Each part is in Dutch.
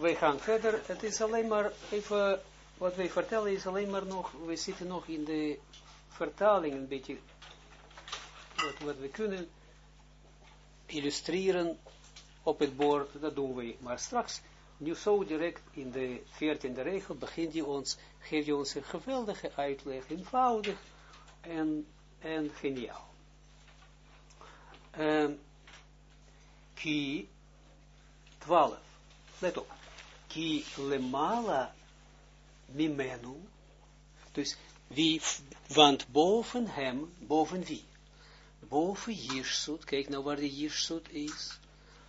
wij gaan verder. Het is alleen maar even, wat wij vertellen is alleen maar nog, we zitten nog in de vertaling een beetje, wat, wat we kunnen illustreren op het bord, dat doen we maar straks. Nu zo direct in de veertiende regel begint hij ons, geeft hij ons een geweldige uitleg, eenvoudig en, en geniaal. Um, ki 12. Let op. Ki lemala mimenu. Dus wie, want boven hem, boven wie? Boven Jirsut, kijk nou waar de Jirsut is.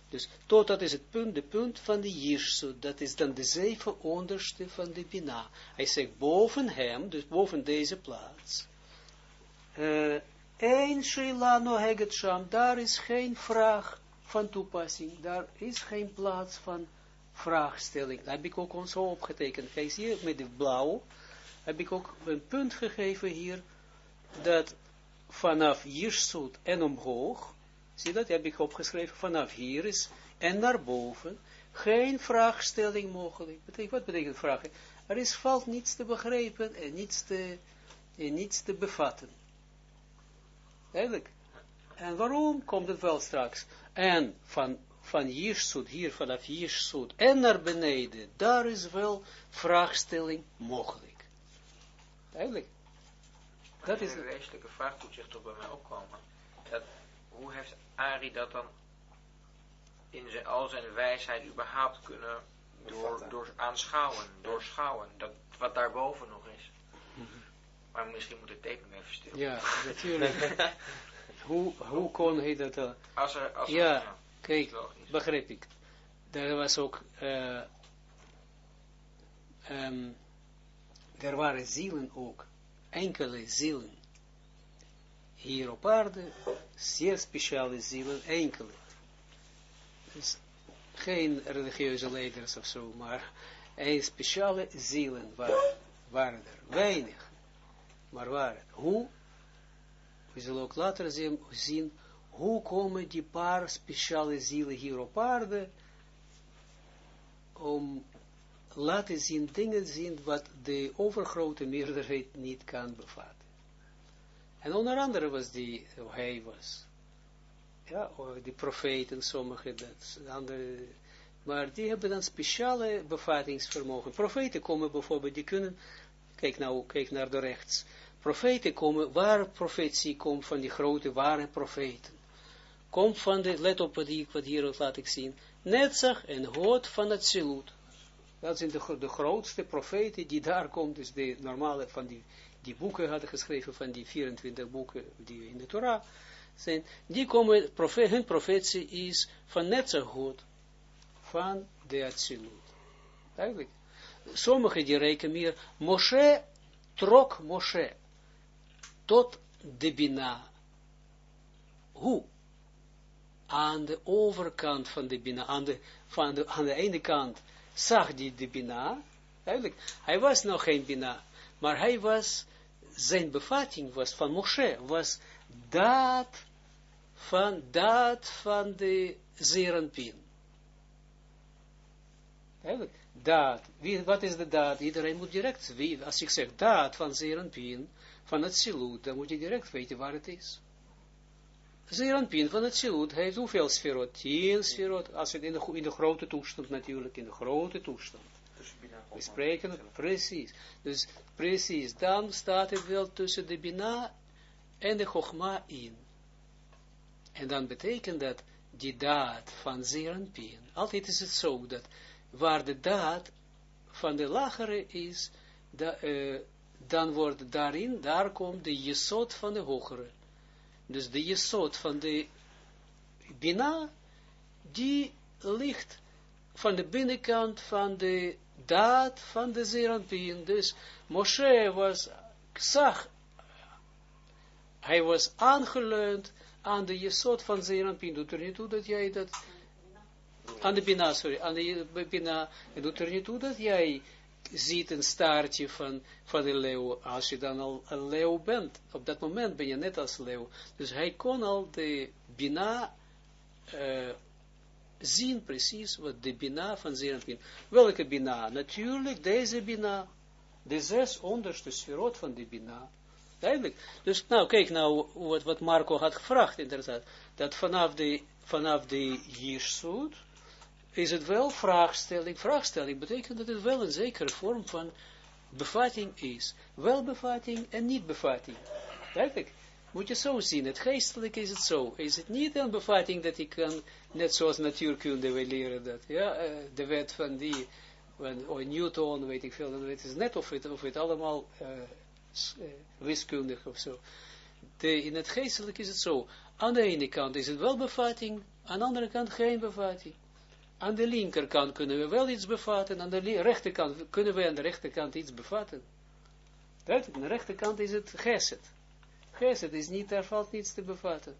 Dus tot dat is het punt, de punt van de Jirsut, dat is dan de zeven onderste van de Bina. Hij zegt boven hem, dus boven deze plaats. Eén Sheila no heget sham, daar is geen vraag van toepassing, daar is geen plaats van vraagstelling. Dat heb ik ook ons zo opgetekend. Kijk, zie je, met de blauw heb ik ook een punt gegeven hier, dat vanaf Jirsut en omhoog, zie dat, heb ik opgeschreven, vanaf hier is en naar boven, geen vraagstelling mogelijk. wat betekent vragen? Er is, valt niets te begrijpen en niets te, en niets te bevatten. Eigenlijk. En waarom komt het wel straks? En van, van Jirsut, hier vanaf Jirsut en naar beneden, daar is wel vraagstelling mogelijk. Eigenlijk. Dat is een wezenlijke vraag moet zich toch bij mij opkomen. Dat, hoe heeft Ari dat dan in zijn, al zijn wijsheid überhaupt kunnen door, door aanschouwen, doorschouwen, dat wat daarboven nog is. Maar misschien moet ik teken even stil. Ja, natuurlijk. hoe, hoe kon hij dat... Uh, als er, als ja, er, ja, kijk, begrijp ik. Er was ook... Uh, um, er waren zielen ook. Enkele zielen. Hier op aarde. Zeer speciale zielen. Enkele. Dus geen religieuze leiders of zo. Maar een speciale zielen waren, waren er. Weinig maar waar, hoe, we zullen ook later zien hoe komen die paar speciale zielen hier op aarde, om laten zien, dingen zien, wat de overgrote meerderheid niet kan bevatten. En onder andere was die, hij was, ja, die profeten, sommige, dat, andere, maar die hebben dan speciale bevattingsvermogen. Profeten komen bijvoorbeeld, die kunnen, kijk nou, kijk naar de rechts, Profeten komen, waar profetie komt van die grote, ware profeten. Komt van de, let op wat, ik, wat hier laat ik zien, Netzach en Hoot van het Zilut. Dat zijn de, de grootste profeten die daar komt, dus de normale van die, die boeken hadden geschreven, van die 24 boeken die in de Torah zijn, die komen, profe, hun profetie is van Netzach Hoot, van de Atsilut. Eigenlijk. Sommigen die rekenen meer, Moshe trok Moshe tot de Bina. Hoe? Aan de overkant van de Bina, aan de, van de, aan de ene kant zag die de Bina, eigenlijk, hij was nog geen Bina, maar hij was, zijn bevatting was van Moshe, was dat van, dat van de Zerenpin. Eigenlijk, daad. Wie, wat is de daad? Iedereen moet direct, wie, als ik zeg daad van Zerenpin, van het siloed, dan moet je direct weten waar het is. Zeranpin van het siloed heeft hoeveel sferot? Tien sferot, als het in de, in de grote toestand natuurlijk, in de grote toestand. We spreken precies. Dus precies, dan staat het wel tussen de Bina en de Chogma in. En dan betekent dat die daad van Zeranpin, altijd is het zo, dat waar de daad van de lagere is, dat, uh, dan wordt daarin, daar komt de jesot van de hogere. Dus de jesot van de Bina, die ligt van de binnenkant van de daad van de Zeranpien. Dus Moshe was, zag, hij was aangeleund aan de jesot van Zeranpien. Doet er niet toe dat jij dat, aan de Bina, sorry, aan de Bina, doet er niet toe dat jij ziet een staartje van, van de leeuw, als je dan al een leeuw bent, op dat moment ben je net als leeuw. Dus hij kon al de Bina uh, zien precies wat de Bina van Zeranpin. Welke Bina? Natuurlijk deze Bina. De zes onderste sferot van de Bina. Duidelijk. Dus nou, kijk nou wat, wat Marco had gevraagd, inderdaad. Dat vanaf de, vanaf de Jirsut is het wel vraagstelling. Vraagstelling betekent dat het wel een zekere vorm van bevatting is. Wel bevatting en niet bevatting. Duidelijk. Moet je zo zien. Het geestelijk is het zo. Is het niet een bevatting dat ik kan, net zoals natuurkunde we leren dat. Ja, uh, de wet van die, van Newton, weet ik veel. Weet het net of het, of het allemaal uh, wiskundig of zo. In het geestelijk is het zo. Aan de ene kant is het wel bevatting, aan de andere kant geen bevatting. Aan de linkerkant kunnen we wel iets bevatten, aan de rechterkant kunnen we aan de rechterkant iets bevatten. Dat, aan de rechterkant is het geset. Geset is niet, daar valt niets te bevatten.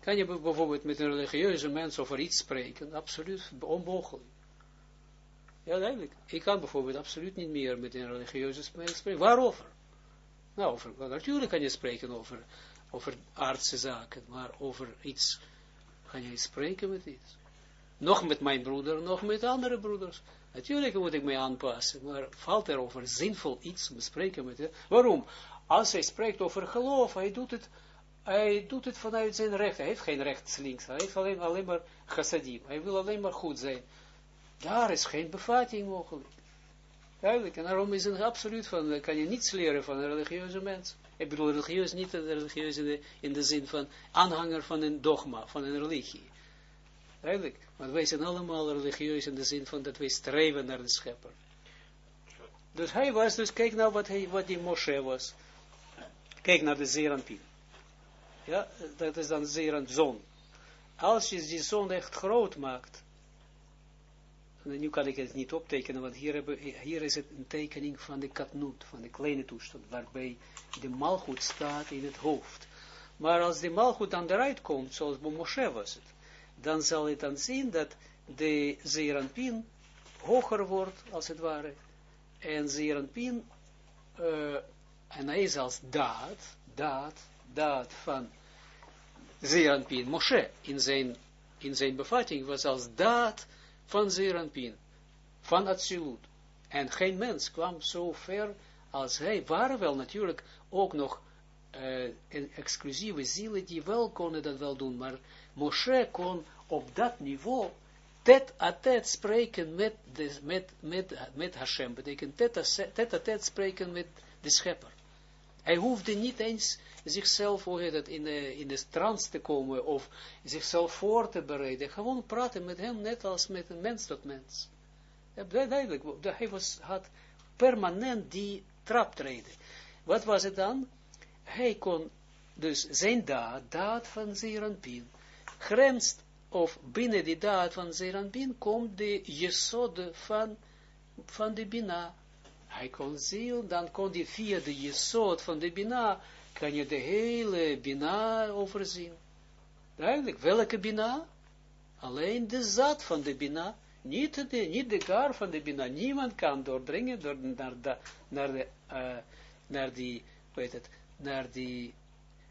Kan je bijvoorbeeld met een religieuze mens over iets spreken? Absoluut onmogelijk. Ja, duidelijk. Ik kan bijvoorbeeld absoluut niet meer met een religieuze mens spreken. Waarover? Nou, over, natuurlijk kan je spreken over, over aardse zaken, maar over iets, kan je spreken met iets. Nog met mijn broeder, nog met andere broeders. Natuurlijk moet ik mij aanpassen, maar valt er over zinvol iets te spreken met hem. Waarom? Als hij spreekt over geloof, hij doet het, hij doet het vanuit zijn recht. Hij heeft geen rechts-links, hij heeft alleen, alleen maar chassadim. Hij wil alleen maar goed zijn. Daar is geen bevatting mogelijk. Duidelijk. En daarom is het absoluut van, kan je niets leren van een religieuze mens. Ik bedoel religieus niet religieus in de, in de zin van aanhanger van een dogma, van een religie. Duidelijk. Want wij zijn allemaal religieus in de zin van dat wij streven naar de schepper. Dus hij was, dus kijk nou wat, hij, wat die Moshe was. Kijk naar de Zeranpien. Ja, dat is dan zon. Als je die zon echt groot maakt, nu kan ik het niet optekenen, want hier, hebben, hier is het een tekening van de katnoot, van de kleine toestand, waarbij de malgoed staat in het hoofd. Maar als de malgoed dan eruit komt, zoals bij Moshe was het, dan zal het dan zien dat de zeeranpien hoger wordt, als het ware, en zeeranpien, uh, en hij is als daad, daad, daad van zeeranpien, Moshe, in zijn, in zijn bevatting was als daad van zeeranpien, van Atsilut. En geen mens kwam zo ver als hij, waren wel natuurlijk ook nog uh, exclusieve zielen die wel konden dat wel doen, maar Moshe kon op dat niveau tet a tet spreken met, met, met, met Hashem, betekent tet a tet spreken met de schepper. Hij hoefde niet eens zichzelf, hoe in de, in de trance te komen of zichzelf voor te bereiden. Gewoon praten met hem net als met een mens tot mens. Duidelijk, hij was, had permanent die traptreden. Wat was het dan? Hij kon dus zijn daad, daad van Zeranpien, grenst, of binnen die daad van Zeranpien, komt de jesode van, van de Bina. Hij kon zien, dan kon hij via de van de Bina, kan je de hele Bina overzien. Duidelijk, welke Bina? Alleen de zat van de Bina, niet de, niet de gar van de Bina. Niemand kan doordringen door, naar, de, naar, de, uh, naar die, weet het, naar die,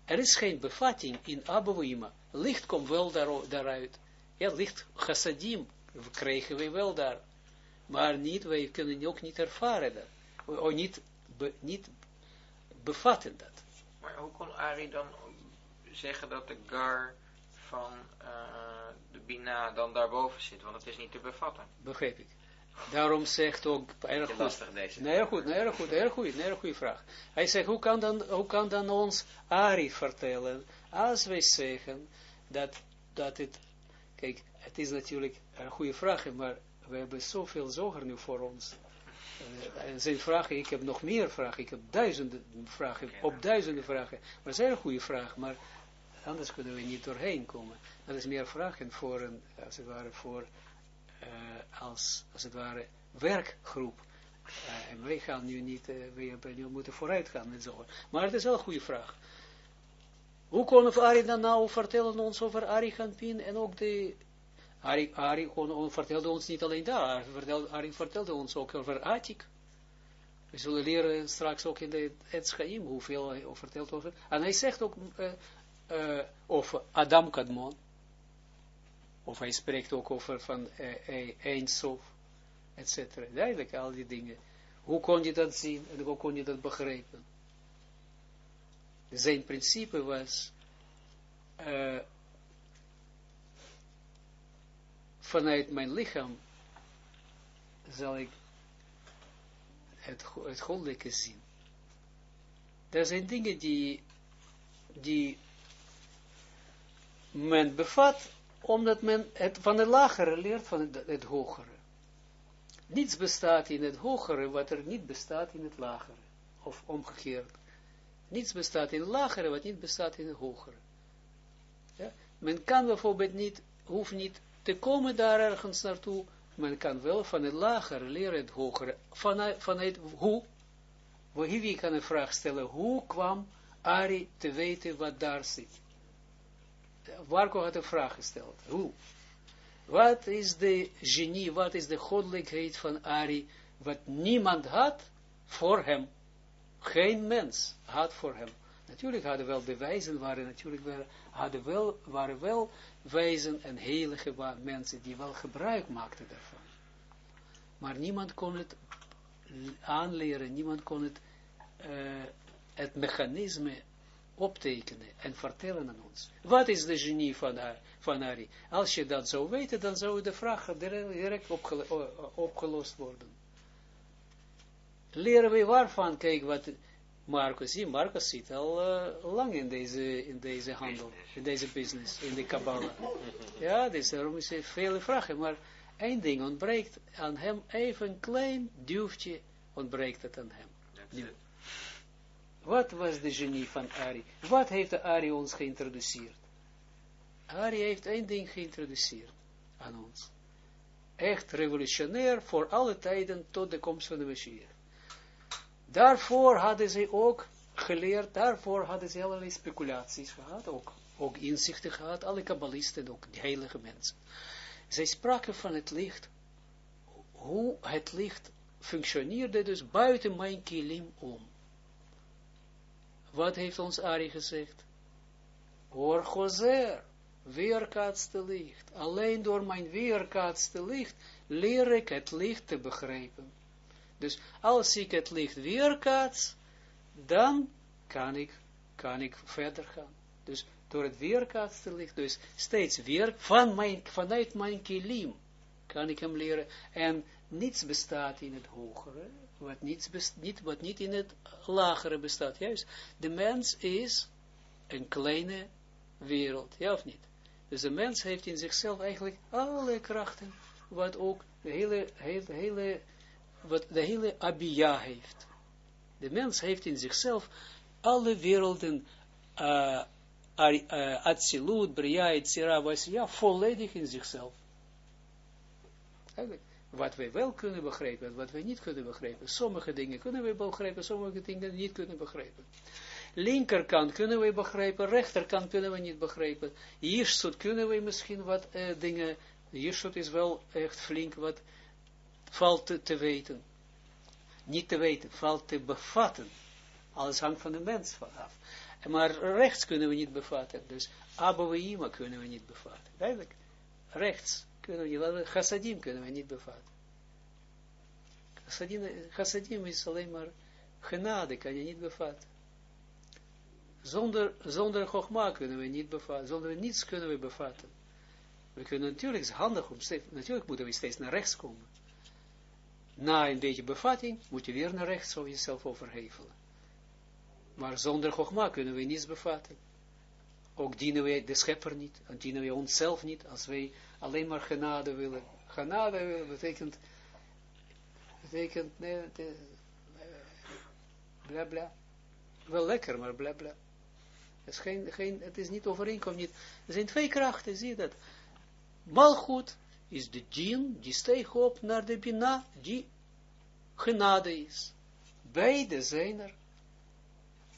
er is geen bevatting in Abouima. Licht komt wel daar, daaruit. Ja, licht chassadim krijgen we wel daar. Maar niet, wij kunnen ook niet ervaren dat. Of niet, be, niet bevatten dat. Maar hoe kon Ari dan zeggen dat de gar van uh, de Bina dan daarboven zit? Want het is niet te bevatten. Begrijp ik. Daarom zegt ook, erg goed, lastig. Nee, erg goed, nee, goed, erg goed, erg vraag. Hij zegt, hoe kan dan, hoe kan dan ons Ari vertellen, als wij zeggen, dat, dat het, kijk, het is natuurlijk een goede vraag, maar we hebben zoveel zoger nu voor ons. Uh, en zijn vragen, ik heb nog meer vragen, ik heb duizenden vragen, op duizenden vragen. Maar het is een goede vraag, maar anders kunnen we niet doorheen komen. Dat is meer vragen voor een, als het ware, voor, uh, als, als het ware, werkgroep. Uh, en wij gaan nu niet, uh, wij hebben moeten vooruit gaan met zo. Maar het is wel een goede vraag. Hoe kon Ari dan nou vertellen ons over Ari Pin en ook de Ari, Ari kon, vertelde ons niet alleen daar, vertelde, Ari vertelde ons ook over Atik. We zullen leren straks ook in de Etschaim hoeveel hij vertelt over. En hij zegt ook over Adam Kadmon. Of hij spreekt ook over van uh, Eindsof, et cetera. Duidelijk, al die dingen. Hoe kon je dat zien en hoe kon je dat begrijpen? Zijn principe was uh, vanuit mijn lichaam zal ik het, het goddelijke zien. Er zijn dingen die, die men bevat, omdat men het van het lagere leert van het, hogere. Niets bestaat in het hogere wat er niet bestaat in het lagere. Of omgekeerd. Niets bestaat in het lagere wat niet bestaat in het hogere. Ja? Men kan bijvoorbeeld niet, hoeft niet te komen daar ergens naartoe. Men kan wel van het lagere leren het hogere. Vanuit, vanuit hoe? Wie kan een vraag stellen, hoe kwam Ari te weten wat daar zit? Marco had een vraag gesteld. Hoe? Wat is de genie, wat is de goddelijkheid van Ari, wat niemand had voor hem? Geen mens had voor hem. Natuurlijk hadden wel bewijzen, waren natuurlijk wel, hadden wel, waren wel wijzen en heilige mensen die wel gebruik maakten daarvan. Maar niemand kon het aanleren, niemand kon het, uh, het mechanisme optekenen en vertellen aan ons. Wat is de genie van, van Ari? Als je dat zou weten, dan zou de vraag direct opgelost worden. Leren we waarvan? Kijk wat Marcus, zie, Marcus zit al uh, lang in deze, in deze handel, in deze business, in de Kabbalah. ja, dus daarom is er vele vragen, maar één ding ontbreekt aan hem, even een klein duwtje ontbreekt het aan hem. Wat was de genie van Ari? Wat heeft Ari ons geïntroduceerd? Ari heeft één ding geïntroduceerd aan ons. Echt revolutionair voor alle tijden tot de komst van de Messias. Daarvoor hadden ze ook geleerd, daarvoor hadden ze allerlei speculaties gehad, ook, ook inzichten gehad, alle kabbalisten, ook de heilige mensen. Zij spraken van het licht, hoe het licht functioneerde dus buiten mijn kilim om. Wat heeft ons Ari gezegd? Or Gozer, weerkaatste licht. Alleen door mijn weerkaatste licht leer ik het licht te begrijpen. Dus als ik het licht weerkaats, dan kan ik, kan ik verder gaan. Dus door het weerkaatste licht, dus steeds weer vanuit mijn kilim kan ik hem leren. En niets bestaat in het hogere, wat, niets niet, wat niet in het lagere bestaat. Juist, de mens is een kleine wereld, ja of niet? Dus de mens heeft in zichzelf eigenlijk alle krachten, wat ook de hele, hele, hele wat de hele abia heeft. De mens heeft in zichzelf alle werelden, uh, uh, Atsilut, Bria, Etzira, ja, volledig in zichzelf. Eigenlijk wat wij wel kunnen begrijpen, wat wij niet kunnen begrijpen. Sommige dingen kunnen we begrijpen, sommige dingen niet kunnen begrijpen. Linkerkant kunnen we begrijpen, rechterkant kunnen we niet begrijpen. Jirsut kunnen we misschien wat uh, dingen, Jirsut is wel echt flink wat valt te, te, weten. Niet te weten, valt te bevatten. Alles hangt van de mens vanaf. Maar rechts kunnen we niet bevatten. Dus Abba kunnen we niet bevatten. Duidelijk. Rechts kunnen we niet, chassadim kunnen we niet bevatten. Chassadim, is alleen maar genade, kan je niet bevatten. Zonder, zonder chogma kunnen we niet bevatten, zonder niets kunnen we bevatten. We kunnen natuurlijk, het handig om natuurlijk moeten we steeds naar rechts komen. Na een beetje bevatting, moet je weer naar rechts zo jezelf overhevelen. Maar zonder chogma kunnen we niets bevatten. Ook dienen we de schepper niet, en dienen we onszelf niet, als wij alleen maar genade willen. Genade willen betekent, betekent, nee, de, bla bla. Wel lekker, maar bla bla. Het is, geen, geen, het is niet overeenkomt, niet. Er zijn twee krachten, zie je dat. Malchut is de djinn, die steeg op naar de bina, die genade is. Beide zijn er.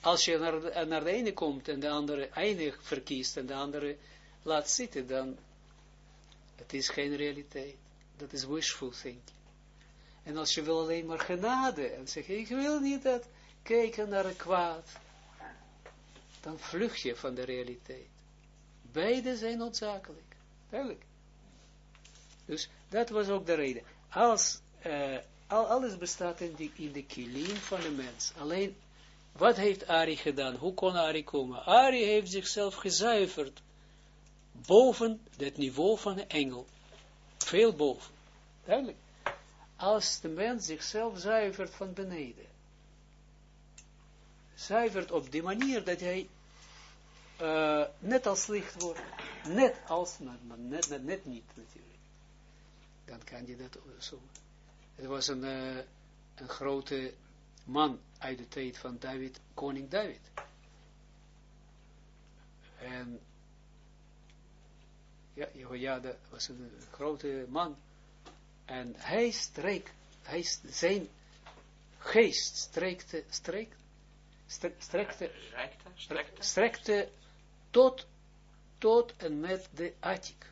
Als je naar, naar de ene komt en de andere eindig verkiest en de andere laat zitten, dan het is geen realiteit. Dat is wishful thinking. En als je wil alleen maar genade en zeg ik wil niet dat kijken naar het kwaad, dan vlucht je van de realiteit. Beide zijn noodzakelijk. Duidelijk. Dus dat was ook de reden. Als, uh, al, alles bestaat in, die, in de kilim van de mens. Alleen, wat heeft Ari gedaan? Hoe kon Ari komen? Ari heeft zichzelf gezuiverd boven het niveau van een engel. Veel boven. Duidelijk. Als de mens zichzelf zuivert van beneden. Zuivert op die manier dat hij uh, net als licht wordt. Net als, maar net, net, net niet natuurlijk. Dan kan je dat zo. Er was een, uh, een grote man uit de tijd van David, koning David. En ja, Jehoiada was een grote man. En hij streek, hij, zijn geest strekte, streek, strekte, strekte, strekte tot, tot en met de Atik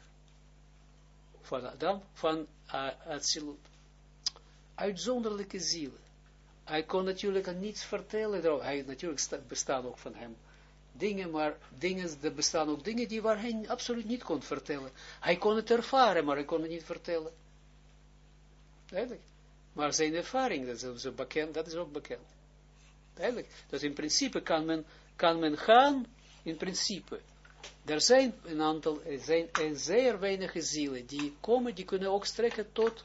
van Adam, van uh, Atsilut. Uitzonderlijke zielen. Hij kon natuurlijk niets vertellen, hij natuurlijk bestaan ook van hem dingen, maar dingen, er bestaan ook dingen die waar hij absoluut niet kon vertellen. Hij kon het ervaren, maar hij kon het niet vertellen. Maar zijn ervaring, dat is, ook bekend, dat is ook bekend. Dus in principe kan men, kan men gaan, in principe. Er zijn een aantal, er zijn een zeer weinige zielen die komen, die kunnen ook strekken tot,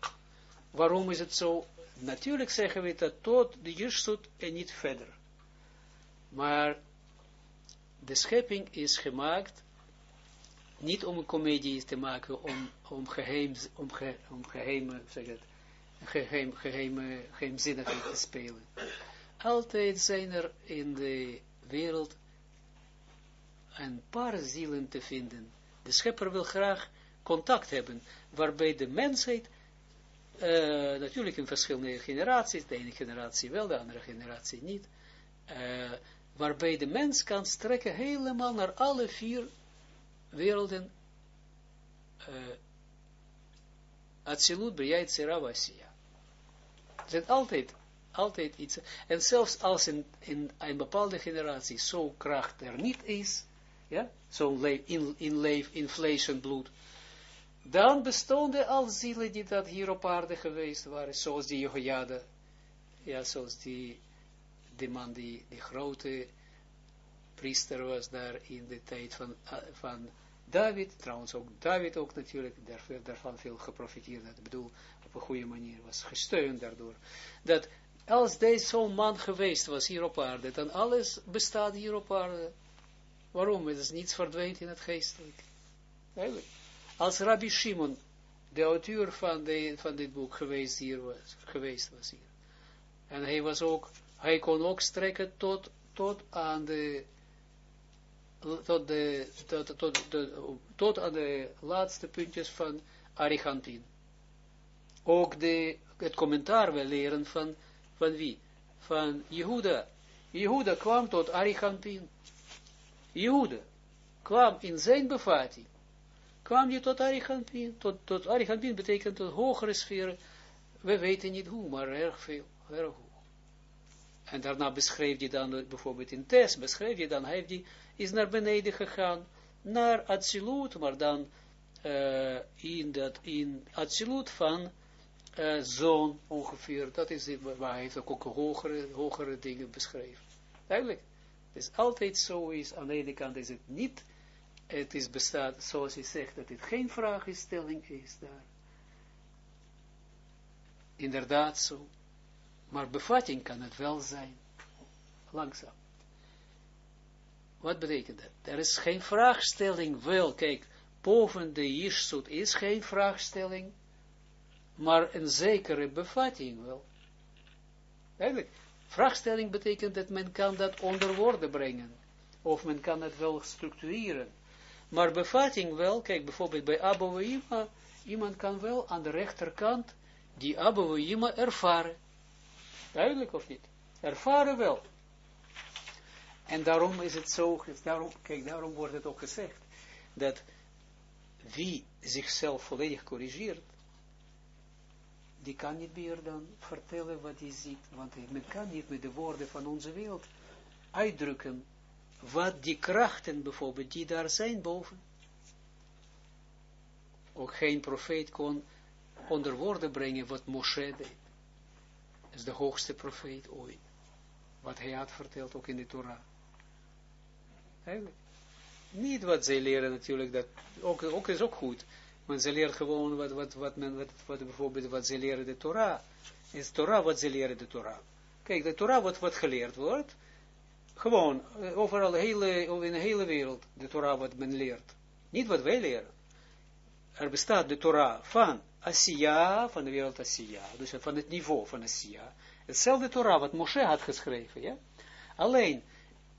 waarom is het zo? Natuurlijk zeggen we dat tot de Jirsut en niet verder. Maar de schepping is gemaakt, niet om een komedie te maken, om, om, geheim, om, ge, om geheime, zeg het, geheim, geheime, geheimzinnigheid te spelen. Altijd zijn er in de wereld een paar zielen te vinden. De schepper wil graag contact hebben, waarbij de mensheid, uh, natuurlijk in verschillende generaties, de ene generatie wel, de andere generatie niet, uh, waarbij de mens kan strekken helemaal naar alle vier werelden, uh, Atsilut, Briait, Siravasiya. Het is altijd, altijd iets, en zelfs als in, in een bepaalde generatie zo kracht er niet is, ja, zo'n in, in leef, inflation bloed, dan bestonden al zielen die dat hier op aarde geweest waren, zoals die Jehoiada, ja, zoals die de man die, die grote priester was daar in de tijd van, uh, van David, trouwens ook David ook natuurlijk, daar, daarvan veel geprofiteerd, dat bedoel, op een goede manier was gesteund daardoor, dat als deze zo'n man geweest was hier op aarde, dan alles bestaat hier op aarde. Waarom? Het is niets verdwijnt in het geestelijk. Eigenlijk. Als Rabbi Shimon, de auteur van, de, van dit boek geweest hier was, geweest was hier. En hij was ook hij kon ook strekken tot, tot aan de tot, de, tot, tot, tot aan de laatste puntjes van Arigantin. Ook de, het commentaar we leren van, van wie? Van Jehuda. Jehuda kwam tot Arigantin. Jehuda kwam in zijn bevatting. Kwam je tot Arigantin. Tot, tot Arigantin betekent tot hogere sferen. We weten niet hoe, maar erg veel. Erg. En daarna beschreef hij dan, bijvoorbeeld in Tess, beschreef hij dan, hij die, is naar beneden gegaan, naar Atsilut, maar dan uh, in, dat, in Atsilut van uh, zoon ongeveer, dat is het, waar hij heeft ook, ook hogere, hogere dingen beschreven. Duidelijk. Het is altijd zo is, aan de ene kant is het niet, het is bestaat, zoals hij zegt, dat het geen vraagstelling is daar. Inderdaad zo. Maar bevatting kan het wel zijn. Langzaam. Wat betekent dat? Er is geen vraagstelling wel. Kijk, boven de Jirsut is geen vraagstelling, maar een zekere bevatting wel. Eigenlijk, vraagstelling betekent dat men kan dat onder woorden brengen. Of men kan het wel structureren. Maar bevatting wel, kijk bijvoorbeeld bij Abu iemand kan wel aan de rechterkant die Abu ervaren. Duidelijk of niet? Ervaren wel. En daarom is het zo, daarom, kijk, daarom wordt het ook gezegd, dat wie zichzelf volledig corrigeert, die kan niet meer dan vertellen wat hij ziet, want men kan niet met de woorden van onze wereld uitdrukken wat die krachten bijvoorbeeld, die daar zijn boven. Ook geen profeet kon onder woorden brengen wat Moshe deed. Is de hoogste profeet ooit. Wat hij had verteld, ook in de Torah. Niet wat zij leren natuurlijk, dat ook, ook is ook goed. Maar ze leren gewoon wat, wat, wat, men, wat, wat bijvoorbeeld wat ze leren de Torah. Is Torah wat ze leren de Torah. Kijk, de Torah wat, wat geleerd wordt, gewoon, eh, overal, hele, in de hele wereld, de Torah wat men leert. Niet wat wij leren. Er bestaat de Torah van Asiya, van de wereld Asiya, dus van het niveau van Asiya. Hetzelfde Torah wat Moshe had geschreven, ja. Alleen,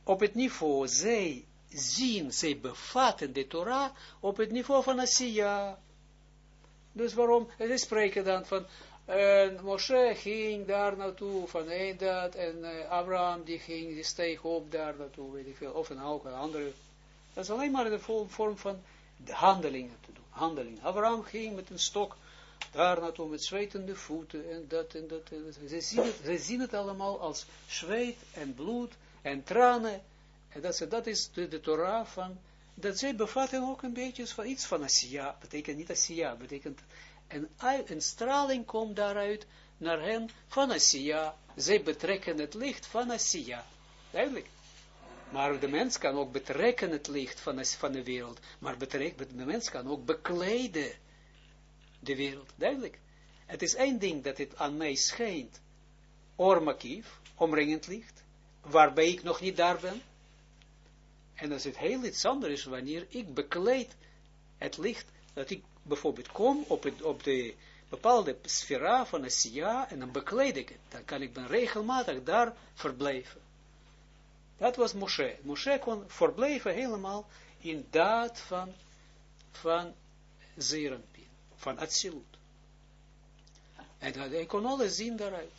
op het niveau, zij zien, zij bevatten de Torah op het niveau van Asiya. Dus waarom? Ze spreken dan van, en Moshe ging daar naartoe, van een dat, en uh, Abraham die ging, die steeg op daar naartoe, weet ik veel, of een ook een andere. Dat is alleen maar in de vorm van de handelingen te doen, handelingen. Abraham ging met een stok daar naartoe met zwetende voeten en dat en dat. En dat. Ze, zien het, ze zien het allemaal als zweet en bloed en tranen. En dat, dat is de, de Torah van, dat zij bevatten ook een beetje van iets van Asiya, betekent niet Asiya, betekent en een straling komt daaruit naar hen van Asiya. Zij betrekken het licht van Asiya. Duidelijk. Maar de mens kan ook betrekken het licht van, van de wereld. Maar de mens kan ook bekleden de wereld. Duidelijk. Het is één ding dat het aan mij schijnt. Ormakief, omringend licht. Waarbij ik nog niet daar ben. En als het heel iets anders is wanneer ik bekleed het licht, dat ik bijvoorbeeld kom op, het, op de bepaalde sfera van sia en dan bekleed ik het. Dan kan ik ben regelmatig daar verblijven. Dat was Moshe. Moshe kon verblijven helemaal in daad van, van Zerenpin, van Atsilut. En hij kon alles zien daaruit.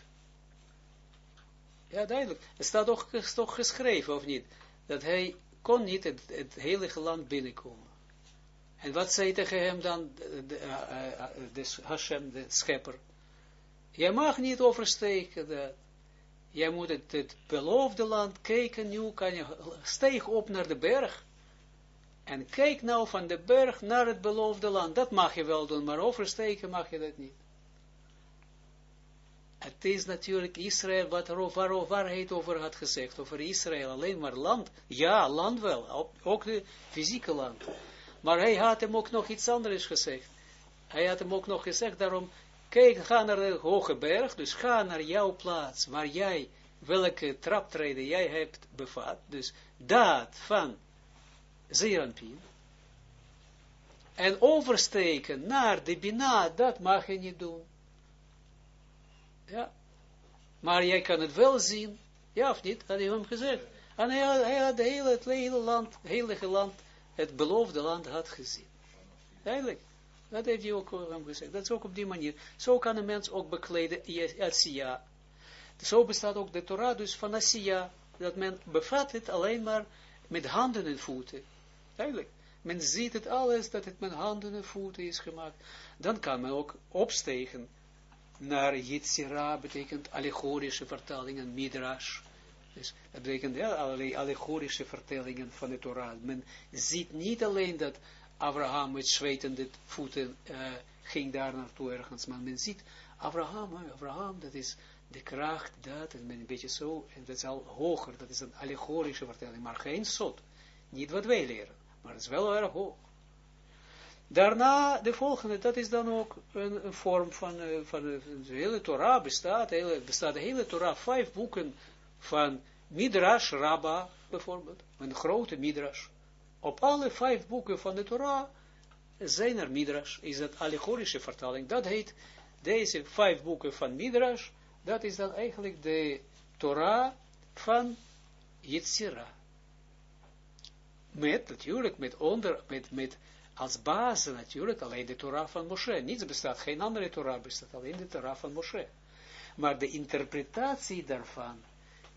Ja, duidelijk. Het staat toch, toch geschreven, of niet? Dat hij kon niet het, hele land binnenkomen. En wat zei tegen hem dan de, de, uh, de Hashem, de schepper? Jij mag niet oversteken dat. Jij moet het, het beloofde land kijken, nu kan je, steeg op naar de berg. En kijk nou van de berg naar het beloofde land. Dat mag je wel doen, maar oversteken mag je dat niet. Het is natuurlijk Israël, wat waar, waar hij het over had gezegd, over Israël, alleen maar land. Ja, land wel, ook de fysieke land. Maar hij had hem ook nog iets anders gezegd. Hij had hem ook nog gezegd, daarom, kijk, ga naar de hoge berg, dus ga naar jouw plaats, waar jij, welke traptreden jij hebt bevat, dus dat van Zeranpien, en oversteken naar de Bina, dat mag je niet doen. Ja. Maar jij kan het wel zien, ja of niet, had hij hem gezegd. En hij had, hij had hele, het hele land, hele land het beloofde land had gezien. Eigenlijk. Dat heeft hij ook hem gezegd. Dat is ook op die manier. Zo kan een mens ook bekleden Asiya. Zo bestaat ook de Torah dus van Asiya. Dat men bevat het alleen maar met handen en voeten. Men ziet het alles dat het met handen en voeten is gemaakt. Dan kan men ook opstegen naar Yitzira, betekent allegorische vertalingen, Midrash. Dus dat betekent ja, allerlei allegorische vertellingen van de Torah. Men ziet niet alleen dat Abraham met zwetende voeten uh, ging daar naartoe ergens, maar men ziet Abraham, Abraham, dat is de kracht, dat, men een beetje zo, en dat is al hoger, dat is een allegorische vertelling, maar geen zot. Niet wat wij leren, maar het is wel erg hoog. Daarna, de volgende, dat is dan ook een, een vorm van, uh, van de hele Torah bestaat, bestaat de hele Torah, vijf boeken van Midrash Rabba, bijvoorbeeld, een grote Midrash. Op alle vijf boeken van de Torah zijn er Midrash, is dat allegorische vertaling. Dat heet, deze vijf boeken van Midrash, dat is dan eigenlijk de Torah van Yetzira. Met, natuurlijk, met onder, met, met als basis natuurlijk alleen de Torah van Moshe. Niets bestaat, geen andere Torah bestaat, alleen de Torah van Moshe. Maar de interpretatie daarvan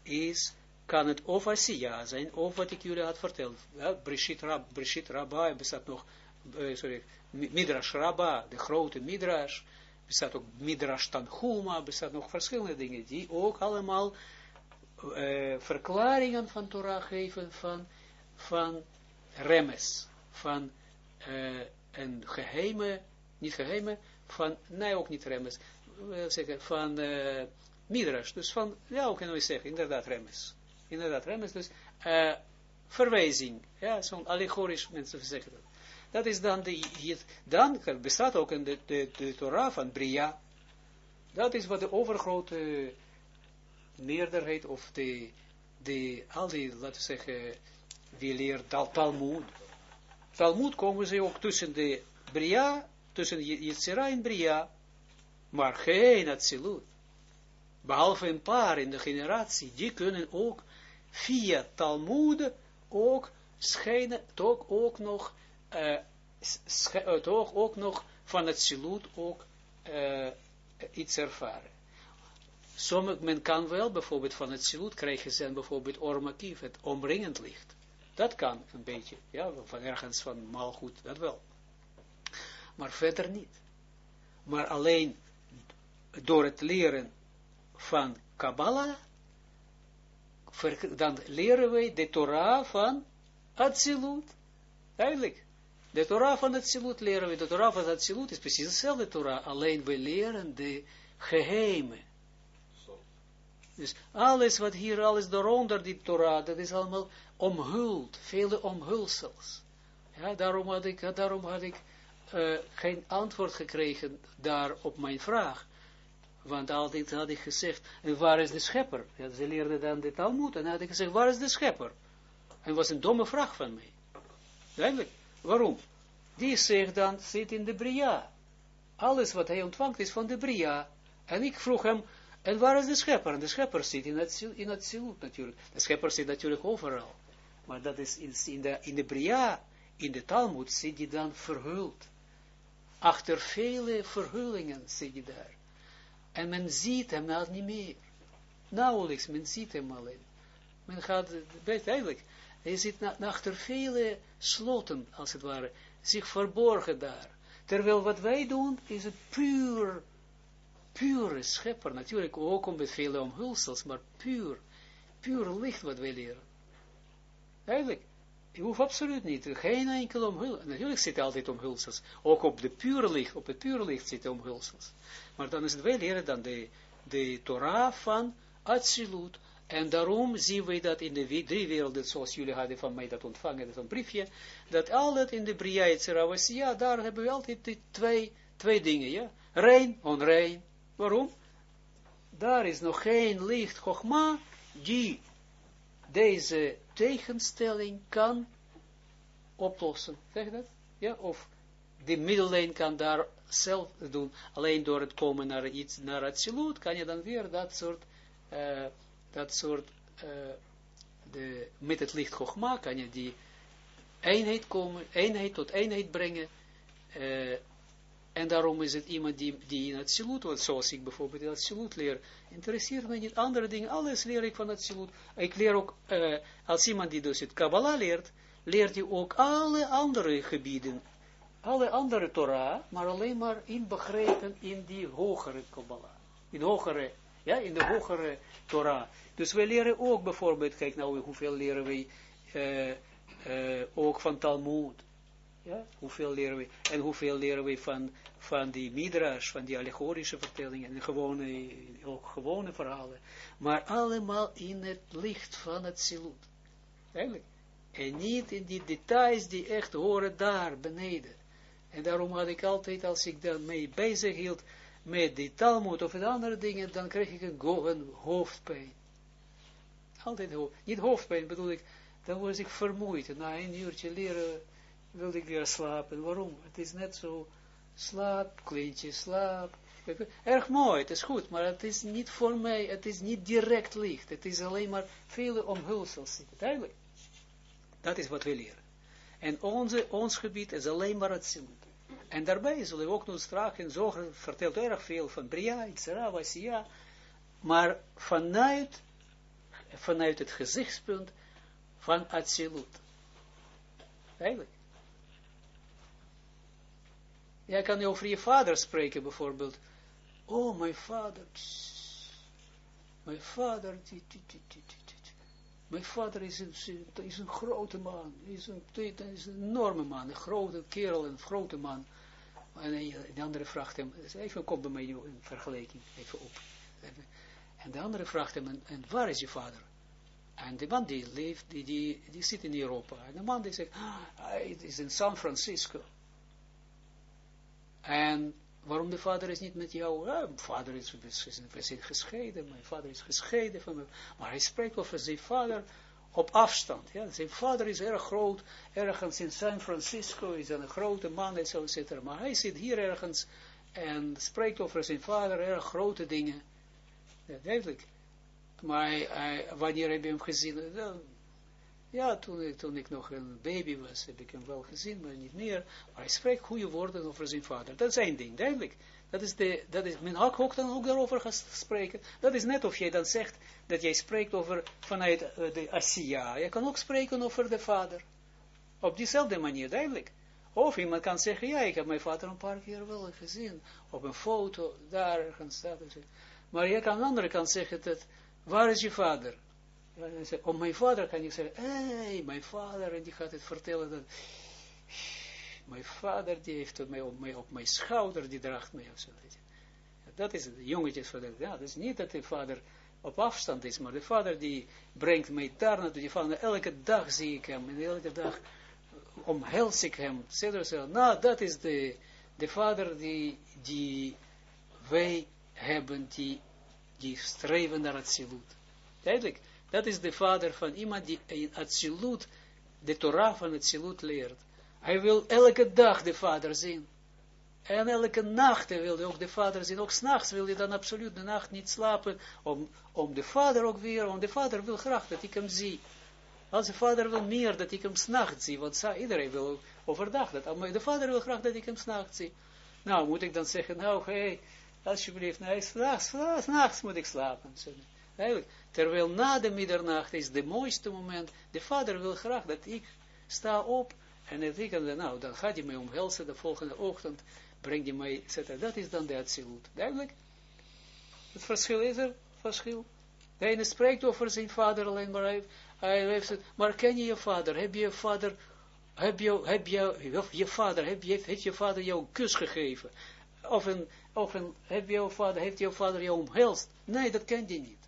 is, kan het of Asiya zijn, of wat ik jullie had verteld. Ja, Brishit, Rab, Brishit Rabba, bestaat nog, uh, sorry, Midrash Rabba, de grote Midrash, bestaat ook Midrash Tanhuma, bestaat nog verschillende dingen, die ook allemaal uh, verklaringen van Torah geven van, van remes, van uh, een geheime, niet geheime, van, nee ook niet remes, zeggen, van uh, midrash, dus van, ja, hoe kunnen we zeggen, inderdaad remes, inderdaad remes, dus uh, verwijzing, ja, zo'n allegorisch mensen zeggen dat. Dat is dan de, dan bestaat ook in de, de, de Torah van Bria, dat is wat de overgrote meerderheid, of de, de al die, laten we zeggen, wie leert Tal Talmud. Talmud komen ze ook tussen de Bria, tussen Yitzira en Bria, maar geen Atsilut. Behalve een paar in de generatie, die kunnen ook via Talmud ook schijnen, toch ook nog, toch ook nog van het silut ook uh, iets ervaren. Sommige, men kan wel bijvoorbeeld van het silut krijgen zijn bijvoorbeeld ormakief, het omringend licht. Dat kan een beetje, ja, van ergens van maalgoed, dat wel. Maar verder niet. Maar alleen door het leren van Kabbalah, dan leren wij de Torah van Atsilut. Duidelijk. De Torah van Atsilut leren we. De Torah van Atsilut is precies dezelfde Torah, alleen we leren de geheimen. Dus alles wat hier, alles daaronder die Torah, dat is allemaal omhuld, vele omhulsels. Ja, daarom had ik, daarom had ik uh, geen antwoord gekregen daar op mijn vraag. Want altijd had ik gezegd, en waar is de schepper? Ja, ze leerden dan de Talmud, en had ik gezegd, waar is de schepper? En was een domme vraag van mij. Duidelijk. Waarom? Die zegt dan, zit in de Bria. Alles wat hij ontvangt is van de Bria. En ik vroeg hem, en waar is de schepper? En de schepper zit in het, in het zilut natuurlijk. De schepper zit natuurlijk overal. Maar dat is in, de, in de Bria, in de Talmud, zit hij dan verhuld. Achter vele verhullingen zit hij daar. En men ziet hem nou niet meer. Nauwelijks, men ziet hem alleen. Men gaat, eigenlijk, hij zit na, achter vele sloten, als het ware, zich verborgen daar. Terwijl wat wij doen, is het puur, pure schepper. Natuurlijk ook met vele omhulsels, maar puur, puur licht wat wij leren. Eigenlijk, je hoeft absoluut niet, geen enkel omhulsels. Natuurlijk zit altijd omhulsels. Ook op de pure licht, op het pure licht zitten omhulsels. Maar dan is het wij leren dan de, de Torah van Atsilut. En daarom zien we dat in de drie werelden, zoals jullie hadden van mij dat ontvangen, dat een briefje, dat altijd in de Bria et ja, daar hebben we altijd die twee, twee dingen, ja. Rein, onrein. Waarom? Daar is nog geen licht, Chogma, die deze tegenstelling kan oplossen. Zeg dat? Ja, of de middellijn kan daar zelf doen. Alleen door het komen naar iets, naar het siloot, kan je dan weer dat soort, uh, dat soort, uh, de, met het licht Chogma kan je die eenheid komen, eenheid tot eenheid brengen, uh, en daarom is het iemand die, die in het siloet, zoals ik bijvoorbeeld in het siloet leer, interesseert me niet andere dingen, alles leer ik van het siloet. Ik leer ook, uh, als iemand die dus het Kabbalah leert, leert hij ook alle andere gebieden, alle andere Torah, maar alleen maar inbegrepen in die hogere Kabbalah. In hogere, ja, in de hogere Torah. Dus we leren ook bijvoorbeeld, kijk nou hoeveel leren uh, uh, ook van Talmud. Ja, hoeveel leren we, en hoeveel leren we van, van die midrash, van die allegorische vertellingen, en gewone, ook gewone verhalen, maar allemaal in het licht van het silut. Eigenlijk. En niet in die details die echt horen daar beneden. En daarom had ik altijd, als ik dan mee bezig hield, met die Talmud of de andere dingen, dan kreeg ik een, een hoofdpijn. Altijd hoofd, niet hoofdpijn bedoel ik, dan was ik vermoeid. Na een uurtje leren wilde ik weer slapen. Waarom? Het is net zo, slaap, kleintje, slaap. Erg mooi, het is goed, maar het is niet voor mij, het is niet direct licht. Het is alleen maar vele omhulsels. Duidelijk. Dat is wat we leren. En onze, ons gebied is alleen maar het zin. En daarbij zullen we ook nog straks en zorgen, vertelt erg veel van Bria, Itzera, Wasia, maar vanuit, vanuit het gezichtspunt van Atsilut. Eigenlijk. Jij kan over je vader spreken bijvoorbeeld. Oh, mijn vader. Mijn vader. Mijn vader is een, is een grote man. Is een, is een enorme man. Een grote kerel, een grote man. En de andere vraagt hem, even kom bij mij in vergelijking, even op. En de andere vraagt hem, en, waar is je vader? En de man die leeft, die, die, die zit in Europa. En de man die zegt, ah, is in San Francisco. En waarom de vader is niet met jou? Mijn vader is, we zijn gescheiden, mijn vader is gescheiden van. Maar hij spreekt over zijn vader op afstand. Ja. Zijn vader is erg groot, ergens in San Francisco, is een grote man en zo, etc. Maar hij zit hier ergens en spreekt over zijn vader erg grote dingen. Ja, duidelijk. Maar hij, wanneer heb je hem gezien? Ja, toen ik, toen ik nog een baby was, heb ik hem wel gezien, maar niet meer. Maar hij spreekt goede woorden over zijn vader. Dat is één ding, duidelijk. Dat is de, dat is, men had ook dan ook daarover gaan spreken. Dat is net of jij dan zegt, dat jij spreekt over, vanuit uh, de Asiya. Je kan ook spreken over de vader. Op diezelfde manier, duidelijk. Of iemand kan zeggen, ja, ik heb mijn vader een paar keer wel gezien. Op een foto, daar ergens staat. Maar je kan aan de andere kant zeggen, dat, waar is je vader? Om mijn vader kan je zeggen, hé, hey, mijn vader, en die gaat het vertellen dat, mijn vader, die heeft op, mij, op mijn schouder, die draagt mij, of zo. Dat is het, jongetjes van ja, dat is niet dat de vader op afstand is, maar de vader die brengt mij daar naartoe, die vader, elke dag zie ik hem, en elke dag omhels ik hem. Nou, dat is de, de vader die, die wij hebben, die, die streven naar het silut. Duidelijk, dat is de vader van iemand die in absoluut de Torah van het Silut leert. Hij wil elke dag de vader zien. En elke nacht wil hij ook de vader zien. Ook s'nachts wil hij dan absoluut de nacht niet slapen. Om, om de vader ook weer, om de vader wil graag dat ik hem zie. Als de vader wil meer dat ik hem s'nachts zie. Want iedereen wil overdag dat. Maar de vader wil graag dat ik hem s'nachts zie. Nou, moet ik dan zeggen, nou, hé, hey, alsjeblieft, nee, s'nachts moet ik slapen. Eigenlijk, terwijl na de middernacht is de mooiste moment. De vader wil graag dat ik sta op. En het ik, nou, dan gaat hij mij omhelzen de volgende ochtend breng je mij. Dat is dan de absolute. Duidelijk? Het verschil is er, verschil. De ene spreekt over zijn vader alleen, maar hij, hij heeft maar ken je je vader? Heb je vader, heb je, heb je, of je vader, heb je, heeft je vader jou een kus gegeven? Of een, of een, heb jouw vader, heeft jouw vader jou omhelst? Nee, dat kent je niet.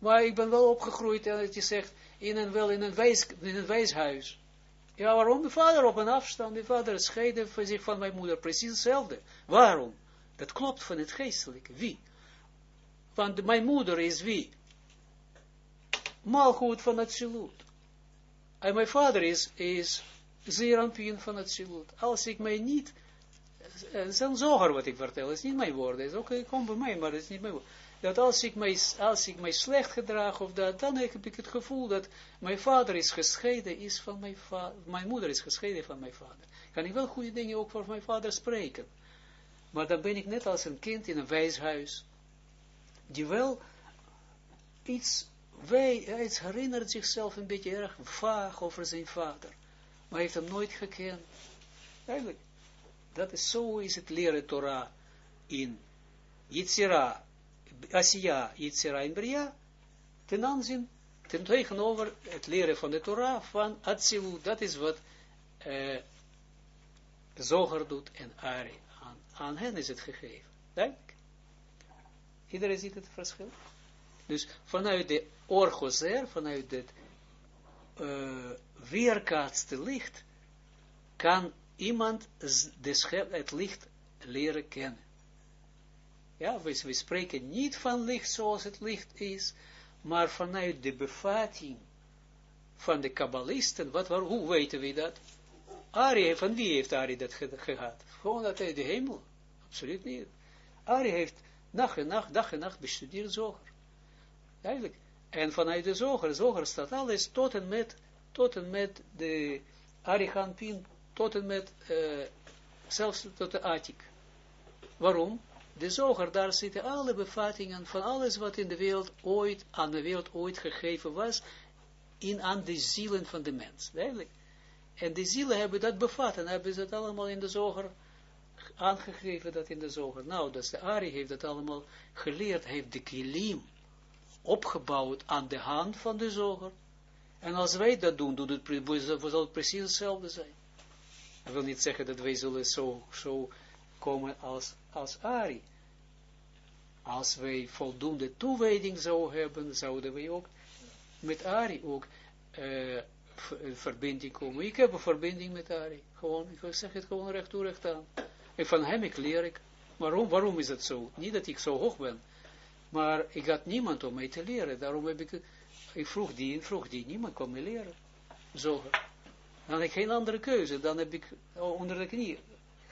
Maar ik ben wel opgegroeid en dat je zegt, in een, wel in een, wijs, in een wijshuis. Ja, waarom? De vader op een afstand, de vader scheidde van zich van mijn moeder, precies hetzelfde. Waarom? Dat klopt van het geestelijke. Wie? Want mijn moeder is wie? Malgoed van het silut. En mijn vader is, is zeer van het silut. Als ik mij niet, het is een zoger wat ik vertel, is niet mijn woorden, is ook, kom bij mij, maar het is niet mijn woorden dat als ik, mij, als ik mij slecht gedraag of dat, dan heb ik het gevoel dat mijn vader is gescheiden is van mijn vader, mijn moeder is gescheiden van mijn vader. Kan ik wel goede dingen ook voor mijn vader spreken. Maar dan ben ik net als een kind in een wijshuis, die wel iets, wij, iets herinnert zichzelf een beetje erg vaag over zijn vader, maar heeft hem nooit gekend. Eigenlijk, dat is zo is het leren Torah in Yitzira, Asiya, Yitzira en Bria, ten aanzien, ten tegenover het leren van de Torah van Atsilut, dat is wat uh, Zoger doet en Ari. Aan, aan hen is het gegeven. Duidelijk? Iedereen ziet het verschil? Dus vanuit de orgozer, vanuit het uh, weerkaatste licht, kan iemand de het licht leren kennen. Ja, we, we spreken niet van licht zoals het licht is, maar vanuit de bevatting van de kabbalisten, wat, waar, hoe weten we dat? Ari, van wie heeft Ari dat gehad? Gewoon uit de hemel? Absoluut niet. Ari heeft nacht en nacht, dag en nacht bestudeerd zoger. Eigenlijk. En vanuit de zoger, zoger staat alles tot en met, tot en met de Arihanpin, tot en met, uh, zelfs tot de Atik. Waarom? De zoger, daar zitten alle bevattingen van alles wat in de wereld ooit, aan de wereld ooit gegeven was, in aan de zielen van de mens. Duidelijk. En de zielen hebben dat bevat en hebben dat allemaal in de zoger aangegeven, dat in de zoger. Nou, dus de Ari heeft dat allemaal geleerd, heeft de kilim opgebouwd aan de hand van de zoger. En als wij dat doen, doet het, zal het precies hetzelfde zijn. Dat wil niet zeggen dat wij zullen zo, zo komen als, als Ari. Als wij voldoende toewijding zouden hebben, zouden wij ook met Ari ook uh, verbinding komen. Ik heb een verbinding met Ari. Gewoon, ik zeg het gewoon recht toe, recht aan. En van hem ik leer ik. Waarom, waarom is het zo? Niet dat ik zo hoog ben. Maar ik had niemand om mij te leren. Daarom heb ik, ik vroeg die vroeg die. Niemand kon me leren. Zo. Dan had ik geen andere keuze. Dan heb ik onder de knie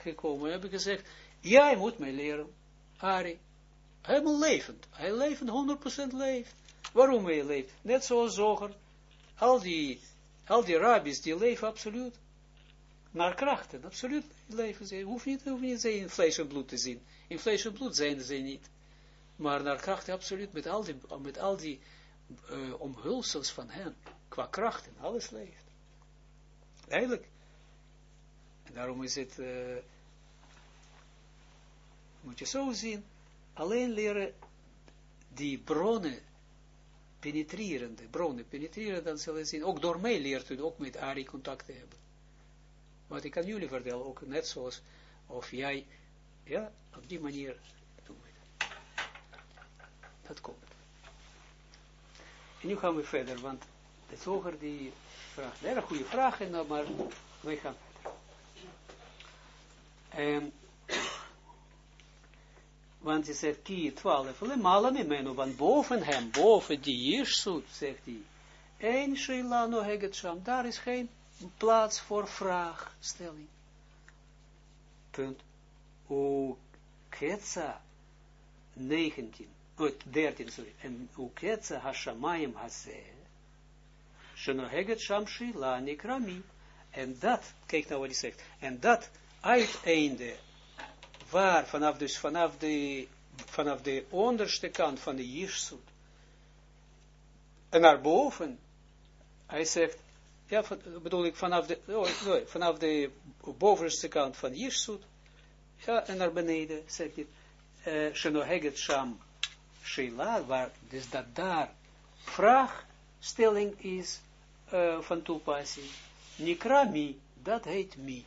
gekomen. heb ik gezegd, jij moet mij leren. Ari. Helemaal levend. Hij levend, 100% leeft. Waarom hij leeft? Net zoals Zoger. Al die, al die rabbis, die leven absoluut. Naar krachten, absoluut leven ze. Hoef niet, hoef niet ze in vlees en bloed te zien. In vlees en bloed zijn ze niet. Maar naar krachten, absoluut, met al die, met al die uh, omhulsels van hen. Qua krachten, alles leeft. Eigenlijk. Daarom is het, uh, moet je zo zien, alleen leren die bronnen penetrerende, bronnen penetreren, dan zullen zien, ook door mij leert u ook met Ari contact te hebben. Wat ik kan jullie vertellen, ook net zoals, of jij, ja, op die manier doen we dat. Dat komt. En nu gaan we verder, want de zoger die vraagt, een goede vraag, en dan maar wij gaan. En want hij zegt, ki 12, lemala mimenu, want boven hem, boven die Jirsut, zegt hij, een Sheila no heget sham, daar is geen plaats voor vraagstelling. Punt. O ketsa 19, oh, 13, sorry, en o ketsa hashamayim hase, sheno heget sham Sheila nikrami, en dat, kijk nou wat hij zegt, en dat uiteinde waar, vanaf dus vanaf de, vanaf de onderste kant van de Jirsut, en naar boven, hij zegt, ja, bedoel ik, vanaf de, oh, vanaf de bovenste kant van Jirsut, ja, en naar beneden, zegt hij, uh, Shenoheget Sham Sheila, waar, dus dat daar vraagstelling is uh, van toepassing. Nikra mi, dat heet mi.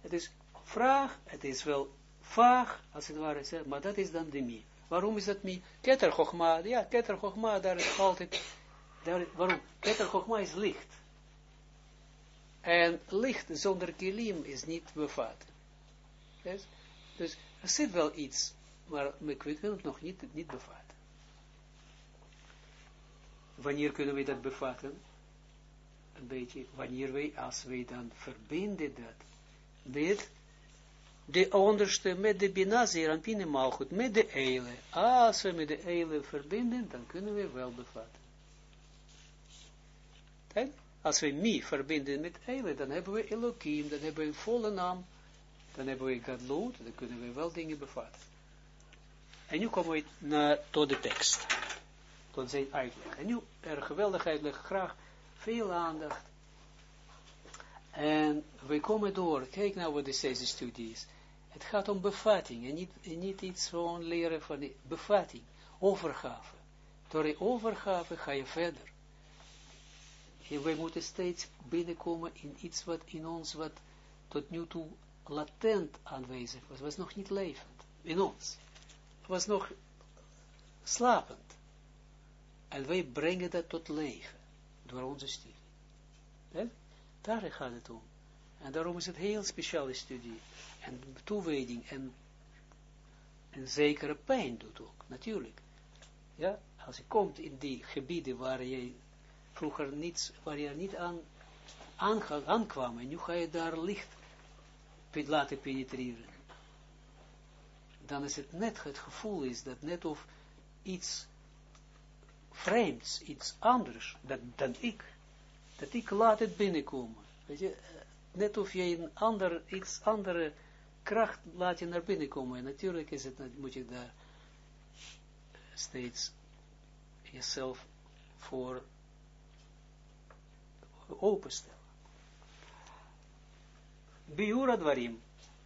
Het is vraag, het is wel vaag, als het ware, maar dat is dan de mi. Waarom is dat mi? Keter Chochma, ja, Keter Chochma, daar is altijd, daar, waarom? Keter Chochma is licht. En licht zonder kilim is niet bevat. Dus, dus er zit wel iets, maar ik wil het nog niet, niet bevatten. Wanneer kunnen we dat bevatten? Een beetje, wanneer wij, als wij dan verbinden dat dit, de onderste met de binazir en pine malchut, met de eile. Als we met de eile verbinden, dan kunnen we wel bevatten. Als we mi verbinden met eile, dan hebben we Elohim, dan hebben we een volle naam, dan hebben we Gadloed, dan kunnen we wel dingen bevatten. En nu komen we naar, tot de tekst, tot zijn uitleg. En nu, er geweldig uitleg, graag veel aandacht en we komen door. Kijk nou wat deze studie is. Het gaat om bevatting en niet, niet iets gewoon leren van de bevatting. Overgave. Door de overgave ga je verder. En wij moeten steeds binnenkomen in iets wat in ons, wat tot nu toe latent aanwezig was. was nog niet levend. In ons. was nog slapend. En wij brengen dat tot leven. Door onze studie. Daar gaat het om. En daarom is het heel speciale studie. En toewijding en een zekere pijn doet ook, natuurlijk. Ja, als je komt in die gebieden waar je vroeger niets, waar je niet aan, aan aankwam, en nu ga je daar licht laten penetreren. Dan is het net het gevoel is dat net of iets vreemds, iets anders dan, dan ik dat ik laat het binnenkomen. Weet je, net of je een ander, iets andere kracht laat je naar binnen komen. En natuurlijk is het, moet je daar steeds jezelf voor openstellen. Biura dwarim,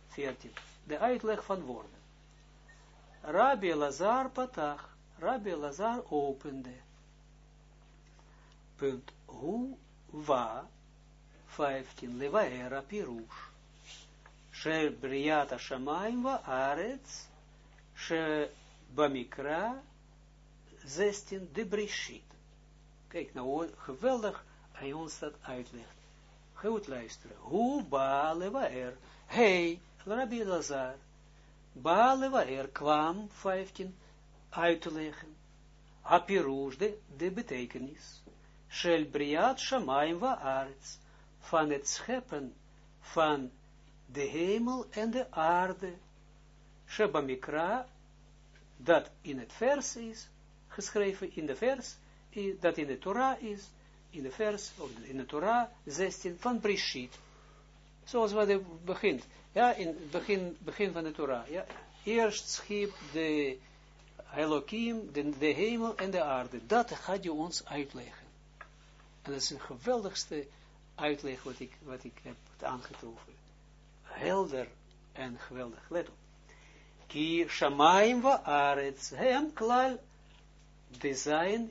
14. De uitleg van woorden. Rabbi Lazar patach. Rabbi Lazar opende. Punt. Hoe wa 15, Levaera Pirush. Shel Briat Hashamayim va Arets, She Bamikra, 16, de Brishit. Kijk nou, geweldig, hij ons dat uitlegt. Goed luisteren. Hoe ba levaer. Hey, Rabbi Lazar. Ba levaer kwam, 15, uit te leggen. Apirush, de, de betekenis. Shel briat shamayim va arts. Van het scheppen van de hemel en de aarde. Sheba mikra, dat in het vers is, geschreven in de vers, dat in de Torah is, in de vers, of in de Torah 16 van Brishit. Zoals wat het begint. Ja, in het begin, begin van de Torah. Ja. Eerst schiep de Elohim, de, de hemel en de aarde. Dat gaat je ons uitleggen. Dat is een geweldigste uitleg wat ik, wat ik heb aangetroffen. Helder en geweldig. Let op. Ki shamayim va arets hem klal design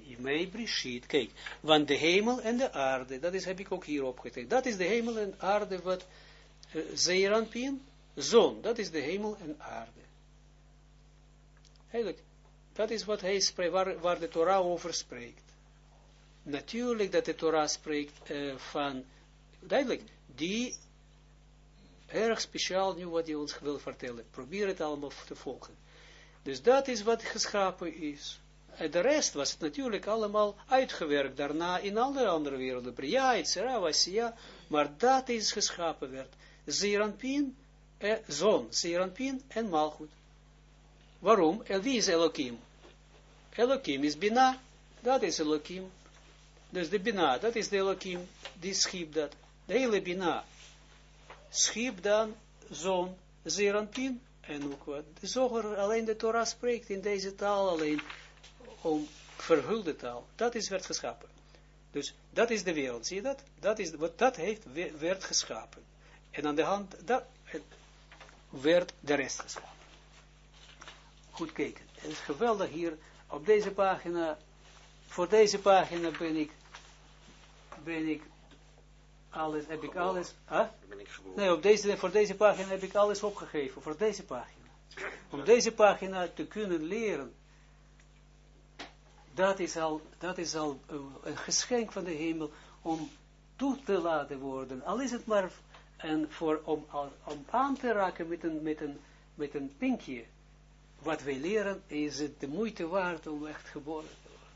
Brishit. Kijk, want de hemel en de aarde, dat is, heb ik ook hier opgetekend. Dat is de hemel en aarde wat uh, Zeeranpien, zon, dat is de hemel en aarde. Eigenlijk, dat is wat hij spreekt, waar, waar de Torah over spreekt. Natuurlijk dat de Torah spreekt uh, van, duidelijk, die erg speciaal nu wat hij ons wil vertellen. Probeer het allemaal te volgen. Dus dat is wat geschapen is. En de rest was het natuurlijk allemaal uitgewerkt daarna in alle andere werelden. Bria, Itzera, Wasia, maar dat is geschapen werd. Zeranpin, eh, zon, Zeranpin en Malchut. Waarom? En wie is Elohim? Elohim is Bina, dat is Elohim. Dus de Bina, dat is de Elohim, die schiep dat. De hele Bina schiep dan zon, Zeranpin en ook wat. De zoger, alleen de Torah spreekt in deze taal alleen om verhulde taal. Dat is werd geschapen. Dus dat is de wereld, zie je dat? Dat is wat dat heeft, werd geschapen. En aan de hand, dat werd de rest geschapen. Goed kijken. Het is geweldig hier, op deze pagina, voor deze pagina ben ik, ben ik alles, heb ik alles, huh? ben ik nee, op deze, voor deze pagina heb ik alles opgegeven, voor deze pagina. Om deze pagina te kunnen leren, dat is al, dat is al een geschenk van de hemel om toe te laten worden. Al is het maar en voor, om, om aan te raken met een, met, een, met een pinkje. Wat wij leren, is het de moeite waard om echt geboren te worden.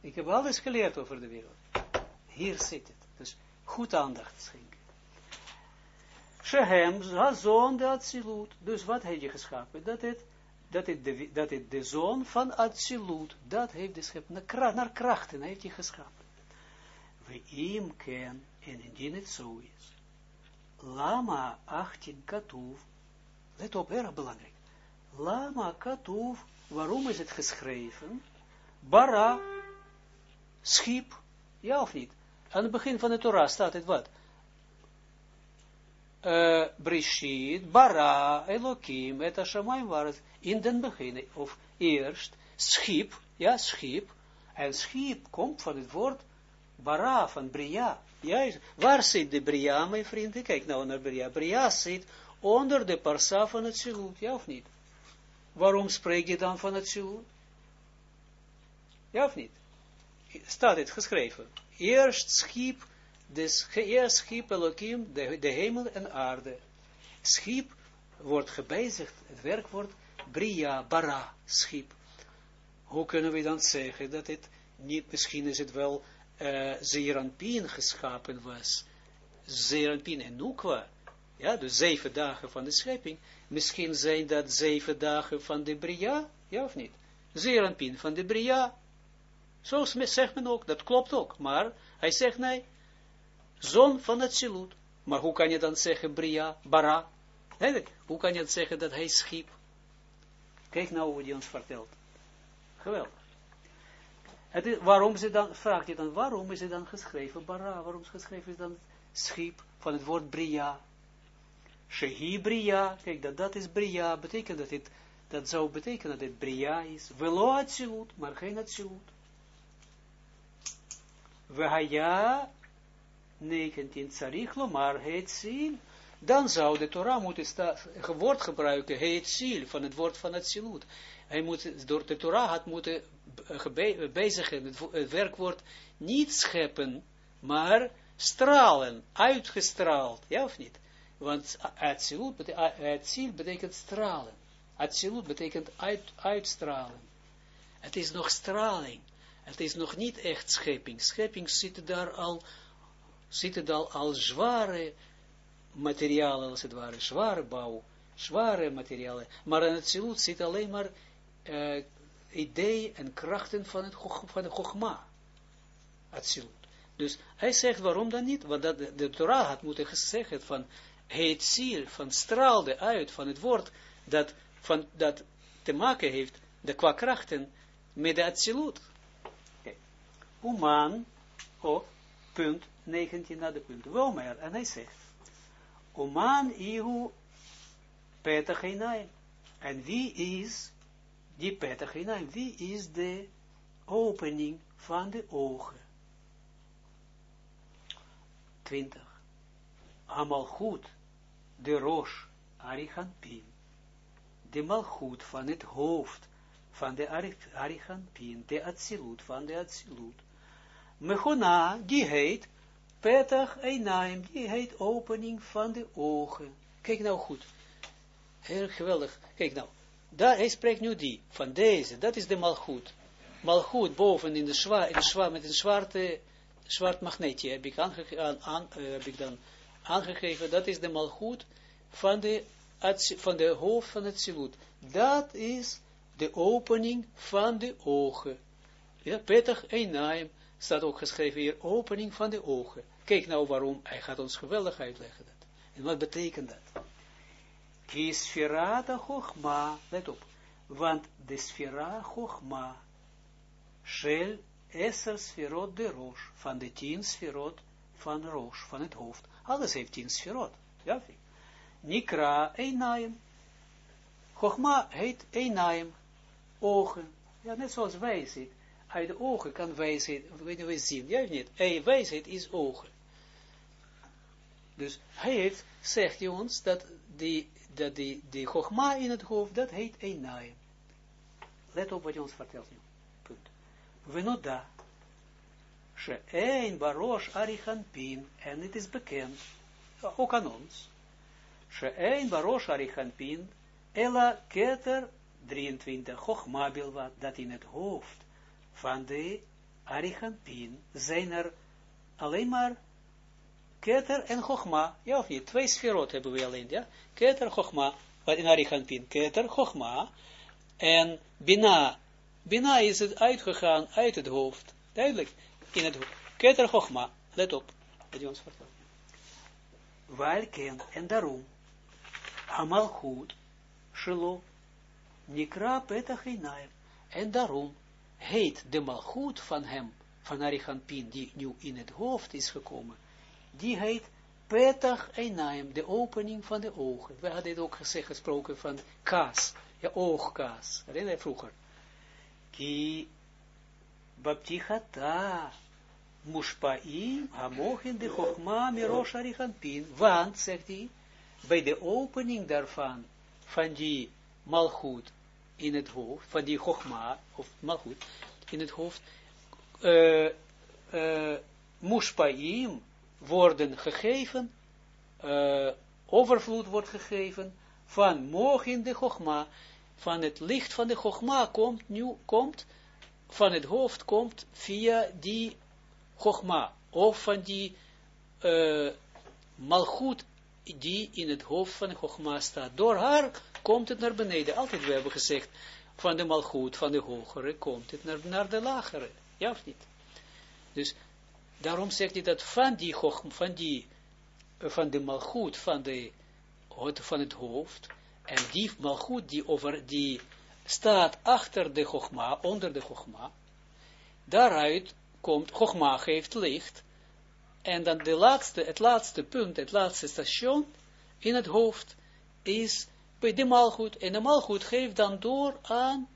Ik heb alles geleerd over de wereld. Hier zit het. Dus goed aandacht schenken. Shehem, zoon de Atsilut. Dus wat heb je geschapen? Dat het dat het de, dat de zoon van Atsilut, dat heeft de naar, naar krachten, heeft hij geschapen. We hem ken, en indien het zo is. Lama 18 katuv, let op, erg belangrijk. Lama katuv, waarom is het geschreven? Bara, schip, ja of niet? Aan het begin van de Torah staat het wat? uh, Brishit, Bara, Elohim, et Hashamayim waren in den begin, of eerst, schip, ja, schip, en schip komt van het woord Bara, van Bria. Juist, waar zit de Bria, mijn vrienden? Kijk nou naar Bria. Bria zit onder de parsa van het Zilut, ja of niet? Waarom spreek je dan van het Zilut? Ja of niet? Staat het geschreven. Eerst schip dus eerst schiep Elohim de, de hemel en aarde. Schiep wordt gebezigd, het werkwoord Bria, Bara, schiep. Hoe kunnen we dan zeggen dat het niet, misschien is het wel uh, Zeranpien geschapen was. Zeranpien en Nukwa, ja, de zeven dagen van de schepping. Misschien zijn dat zeven dagen van de Bria, ja of niet? Zeranpien van de Bria. Zo zegt men ook, dat klopt ook. Maar hij zegt nee, zon van het silut. Maar hoe kan je dan zeggen Bria, Bara? hoe kan je dan zeggen dat hij schiep? Kijk nou hoe hij ons vertelt. Geweldig. Het is, waarom ze dan, vraagt hij dan, waarom is het dan geschreven Bara? Waarom is geschreven dan schiep van het woord Bria? Shehi Bria, kijk, dat, dat is Bria, betekent dat het, dat zou betekenen dat het Bria is. Velo Atsilut, maar geen Atsilut. We haya 19, Tsarich Lomar, het ziel, dan zou de Torah moeten woord gebruiken, ziel, van het woord van het zilut. Hij moet, door de Torah had moeten bezigen, het, het werkwoord niet scheppen, maar stralen, uitgestraald, ja of niet? Want het ziel betekent stralen. Atsilut betekent uit, uitstralen. Het is nog straling. Het is nog niet echt schepping. Schepping zit daar al, daar al zware materialen, als het ware, zware bouw, zware materialen. Maar in het zilut zit alleen maar uh, ideeën en krachten van, het, van de. Atsilut. Dus hij zegt, waarom dan niet? Want dat, de, Torah had moeten gezegd van, het ziel, van straalde uit van het woord, dat, van, dat te maken heeft, de qua krachten, met de Atsilut. Oman, oh, punt 19 naar de punt. Womer, en hij zegt, Oman ihu petach En wie is die petach Wie is de opening van de ogen? 20. Amal goed, de roos, Arichampin. De malgoed van het hoofd van de Arichampin, de Atsilut, van de Atsilut. Mechona, die heet Petach Einaim, die heet opening van de ogen. Kijk nou goed. Heel geweldig. Kijk nou. Daar, hij spreekt nu die, van deze, dat is de malgoed. Malgoed boven in de zwaar, in de zwaar met een zwarte, zwart magneetje heb ik, aan, uh, heb dan aangegeven, dat is de malgoed van de, van de hoofd van het silut. Dat is de opening van de ogen. Ja, Petach Einaim staat ook geschreven hier, opening van de ogen. Kijk nou waarom, hij gaat ons geweldig uitleggen dat. En wat betekent dat? Ki sferata chokma, let op, want de sfera chokma, shel eser sferot de roos, van de tien sferot van roos, van het hoofd. Alles heeft tien sferot, ja, Nikra einaim, chokma heet einaim, ogen, ja, net zoals wijsheid, uit de ogen kan wijsheid, weet we zien, ja niet, hey, wijsheid is ogen. Dus hij heeft, zegt hij ons, dat die, dat die, die chogma in het hoofd, dat heet Einaim. Let op wat hij ons vertelt nu. Punt. Venoda. She'ein barosh arichanpin. En het is bekend, ook aan ons. She'ein barosh arichanpin. Ella keter 23. Chogma bilwat. Dat in het hoofd van de arichanpin zijn er alleen maar Keter en Chogma, ja of niet? Twee sferot hebben we alleen, ja? Keter, Chogma, wat in Arichampin, Keter, Chogma, en Bina. Bina is het uitgegaan uit het hoofd, duidelijk, in het hoofd. Keter, Chogma, let op, wat je ons vertelt. Welken, en daarom, Amal goed, Shelo, Nikra Petach en daarom heet de malgoed van hem, van Arichampin, die nu in het hoofd is gekomen, die heet Petach Einaim, de opening van de ogen. We hadden het ook gezegd, gesproken van kaas, ja, oogkaas. Herinner je vroeger? Ki baptichata mushpaim hamochin de chokma mirosh arichanpin. Want, zegt hij, bij de opening daarvan, van die malchut in het hoofd, van die chokma, of malchut in het hoofd, uh, uh, worden gegeven, uh, overvloed wordt gegeven, van morgen de Chogma, van het licht van de Chogma komt, nu komt, van het hoofd komt via die Chogma, of van die uh, malgoed die in het hoofd van Chogma staat. Door haar komt het naar beneden. Altijd we hebben gezegd, van de malgoed, van de hogere, komt het naar, naar de lagere. Ja of niet? Dus Daarom zegt hij dat van die, van die, van de malgoed, van, de, van het hoofd, en die malgoed die, over, die staat achter de chogma, onder de chogma, daaruit komt, chogma geeft licht, en dan de laatste, het laatste punt, het laatste station in het hoofd is bij de malgoed, en de malgoed geeft dan door aan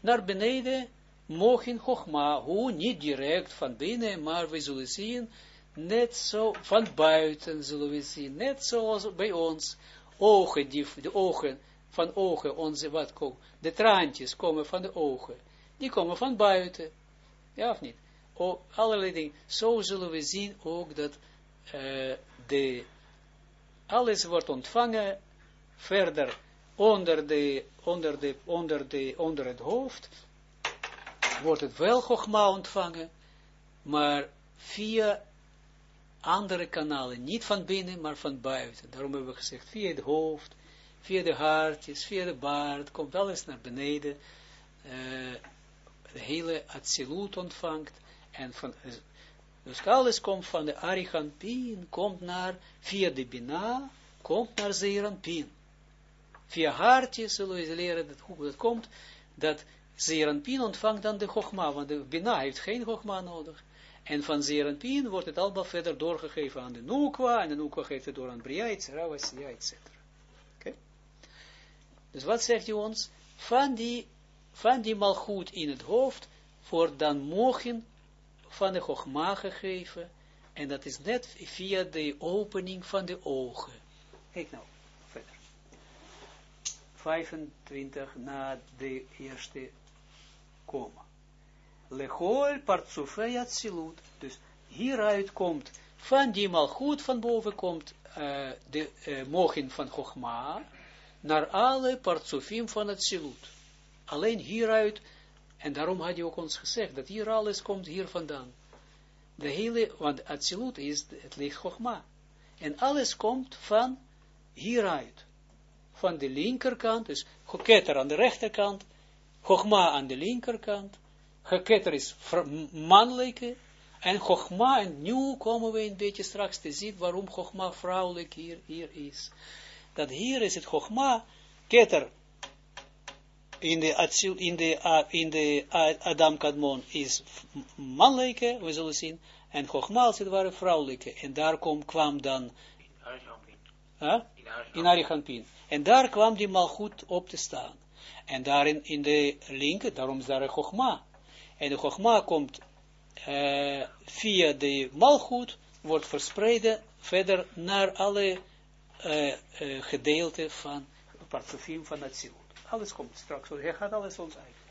naar beneden Mochin Chogma, hoe niet direct van binnen, maar we zullen zien net zo, van buiten zullen we zien, net zoals bij ons, ogen, die, de ogen, van ogen, onze, wat komen, de traantjes komen van de ogen, die komen van buiten, ja of niet? O, allerlei zo zullen we zien ook dat uh, de, alles wordt ontvangen, verder, onder de, onder de, onder de, onder het hoofd, wordt het wel Chogma ontvangen, maar via andere kanalen, niet van binnen, maar van buiten. Daarom hebben we gezegd, via het hoofd, via de hartjes, via de baard, komt alles naar beneden, uh, de hele absolute ontvangt, en van, dus alles komt van de Ariganpin, komt naar, via de Bina, komt naar Zeranpin. Via hartjes zullen we leren dat, hoe dat komt, dat Zeranpin ontvangt dan de Chogma, want de Bina heeft geen Chogma nodig. En van Zeranpin wordt het allemaal verder doorgegeven aan de Nukwa, en de Nukwa geeft het door aan Bria, etc. etc. Oké? Dus wat zegt hij ons? Van die, van die malgoed in het hoofd, wordt dan mogen van de Chogma gegeven, en dat is net via de opening van de ogen. Kijk nou, verder. 25 na de eerste komma. Lechol partsufei atsilut. Dus hieruit komt, van die malgoed van boven komt uh, de uh, mogen van Chogma, naar alle partsufim van het silut. Alleen hieruit, en daarom had hij ook ons gezegd, dat hier alles komt hier vandaan. De hele, want Atsilut is het licht Chogma. En alles komt van hieruit. Van de linkerkant, dus Keter aan de rechterkant, Chogma aan de linkerkant, Keter is mannelijke, en Chogma, en nu komen we een beetje straks te zien waarom Chogma vrouwelijk hier, hier is. Dat hier is het Chogma, Keter, in de, in de, in de Adam Kadmon is mannelijke, we zullen zien, en Chogma als het ware vrouwelijke. En daar kom, kwam dan... Huh? In Arichampin. En daar kwam die malgoed op te staan. En daarin in de linker, daarom is daar een Chogma. En de Chogma komt uh, via de malgoed, wordt verspreid verder naar alle uh, uh, gedeelten van Partsofim van het ziel. Alles komt straks, hij gaat alles ons uit.